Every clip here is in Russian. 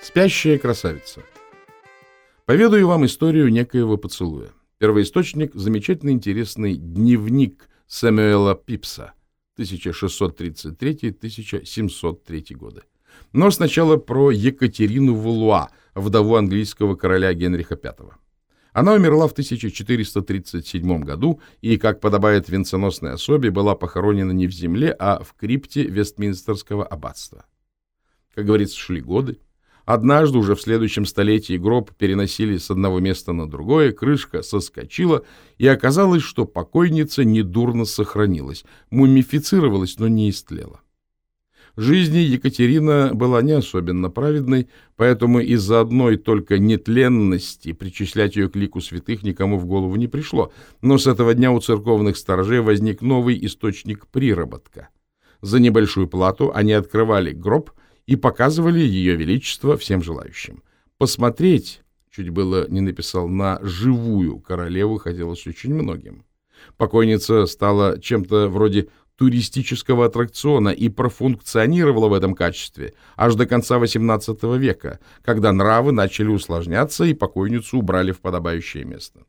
Спящая красавица. Поведаю вам историю некоего поцелуя. Первоисточник – замечательно интересный дневник Сэмюэла Пипса 1633-1703 годы. Но сначала про Екатерину Вулуа, вдову английского короля Генриха V. Она умерла в 1437 году и, как подобает венценосной особе, была похоронена не в земле, а в крипте Вестминстерского аббатства. Как говорится, шли годы, Однажды уже в следующем столетии гроб переносили с одного места на другое, крышка соскочила, и оказалось, что покойница недурно сохранилась, мумифицировалась, но не истлела. Жизнь Екатерина была не особенно праведной, поэтому из-за одной только нетленности причислять ее к лику святых никому в голову не пришло, но с этого дня у церковных сторожей возник новый источник приработка. За небольшую плату они открывали гроб – и показывали ее величество всем желающим. Посмотреть, чуть было не написал, на живую королеву хотелось очень многим. Покойница стала чем-то вроде туристического аттракциона и профункционировала в этом качестве аж до конца XVIII века, когда нравы начали усложняться и покойницу убрали в подобающее место.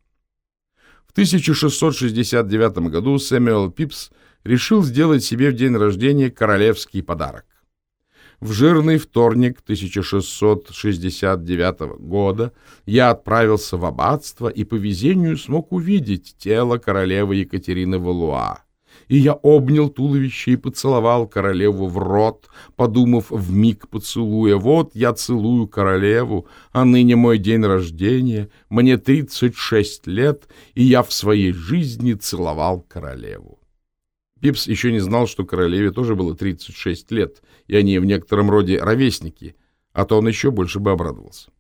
В 1669 году Сэмюэл Пипс решил сделать себе в день рождения королевский подарок. В жирный вторник 1669 года я отправился в аббатство и по везению смог увидеть тело королевы Екатерины Валуа. И я обнял туловище и поцеловал королеву в рот, подумав в миг поцелуя, вот я целую королеву, а ныне мой день рождения, мне 36 лет, и я в своей жизни целовал королеву. Пипс еще не знал, что королеве тоже было 36 лет, и они в некотором роде ровесники, а то он еще больше бы обрадовался.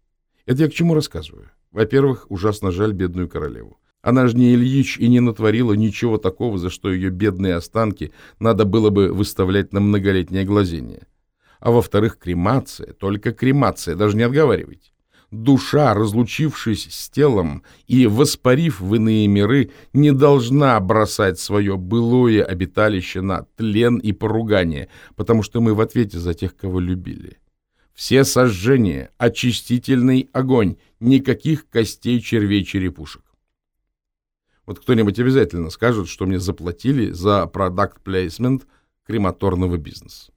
Это я к чему рассказываю? Во-первых, ужасно жаль бедную королеву. Она же не Ильич и не натворила ничего такого, за что ее бедные останки надо было бы выставлять на многолетнее глазение. А во-вторых, кремация, только кремация, даже не отговаривайте душа, разлучившись с телом и воспарив в иные миры, не должна бросать свое былое обиталище на тлен и поругание, потому что мы в ответе за тех, кого любили. Все сожжения, очистительный огонь, никаких костей, червей, черепушек. Вот кто-нибудь обязательно скажет, что мне заплатили за продакт-плейсмент крематорного бизнеса.